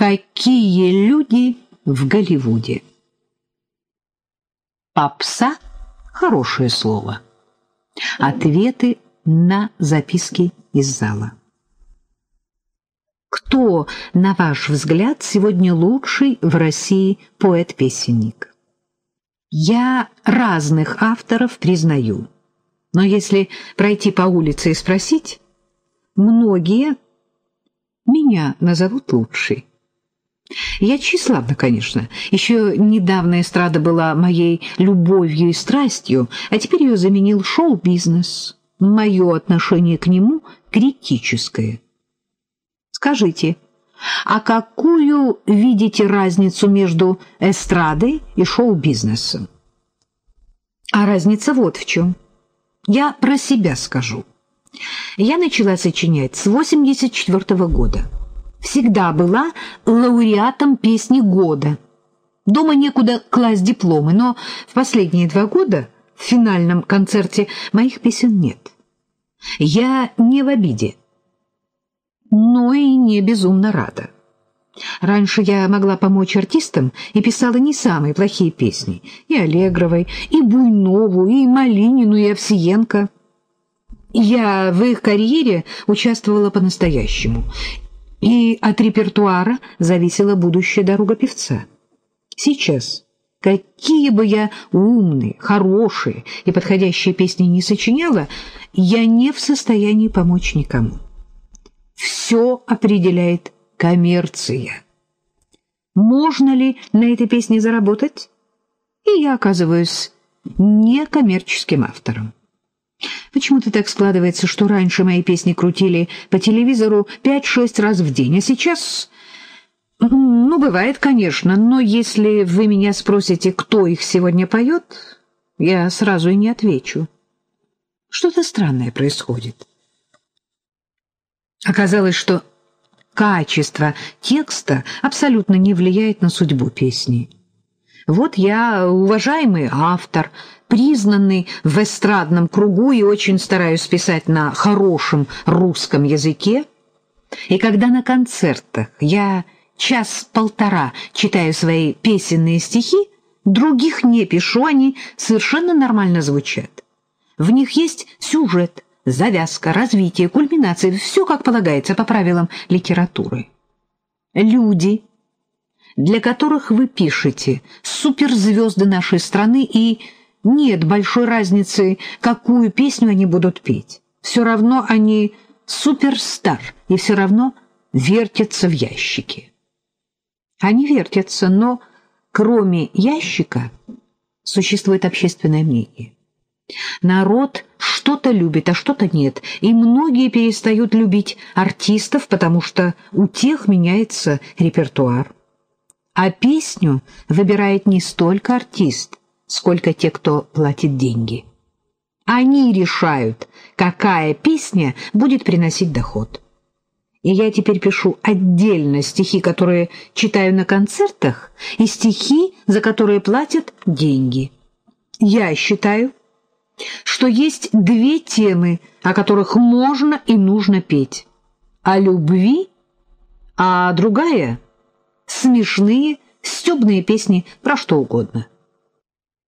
Какие люди в Голливуде? Попса — хорошее слово. Ответы на записки из зала. Кто, на ваш взгляд, сегодня лучший в России поэт-песенник? Я разных авторов признаю, но если пройти по улице и спросить, многие меня назовут лучшей. Я тщеславна, конечно. Еще недавно эстрада была моей любовью и страстью, а теперь ее заменил шоу-бизнес. Мое отношение к нему критическое. Скажите, а какую видите разницу между эстрадой и шоу-бизнесом? А разница вот в чем. Я про себя скажу. Я начала сочинять с 84 -го года всегда была лауреатом песни года. Дома некуда класть дипломы, но в последние два года в финальном концерте моих песен нет. Я не в обиде, но и не безумно рада. Раньше я могла помочь артистам и писала не самые плохие песни. И Аллегровой, и Буйнову, и Малинину, и Овсиенко. Я в их карьере участвовала по-настоящему и от репертуара зависела будущая дорога певца. Сейчас, какие бы я умные, хорошие и подходящие песни не сочиняла, я не в состоянии помочь никому. Все определяет коммерция. Можно ли на этой песне заработать? И я оказываюсь некоммерческим автором. Почему-то так складывается, что раньше мои песни крутили по телевизору пять-шесть раз в день, а сейчас... Ну, бывает, конечно, но если вы меня спросите, кто их сегодня поет, я сразу и не отвечу. Что-то странное происходит. Оказалось, что качество текста абсолютно не влияет на судьбу песни. Вот я, уважаемый автор, признанный в эстрадном кругу и очень стараюсь писать на хорошем русском языке. И когда на концертах я час-полтора читаю свои песенные стихи, других не пишу, они совершенно нормально звучат. В них есть сюжет, завязка, развитие, кульминация, все как полагается по правилам литературы. Люди для которых вы пишете, суперзвезды нашей страны, и нет большой разницы, какую песню они будут петь. Все равно они суперстар, и все равно вертятся в ящике. Они вертятся, но кроме ящика существует общественное мнение. Народ что-то любит, а что-то нет, и многие перестают любить артистов, потому что у тех меняется репертуар. А песню выбирает не столько артист, сколько те, кто платит деньги. Они решают, какая песня будет приносить доход. И я теперь пишу отдельно стихи, которые читаю на концертах, и стихи, за которые платят деньги. Я считаю, что есть две темы, о которых можно и нужно петь. О любви, а другая — смешные, стебные песни про что угодно.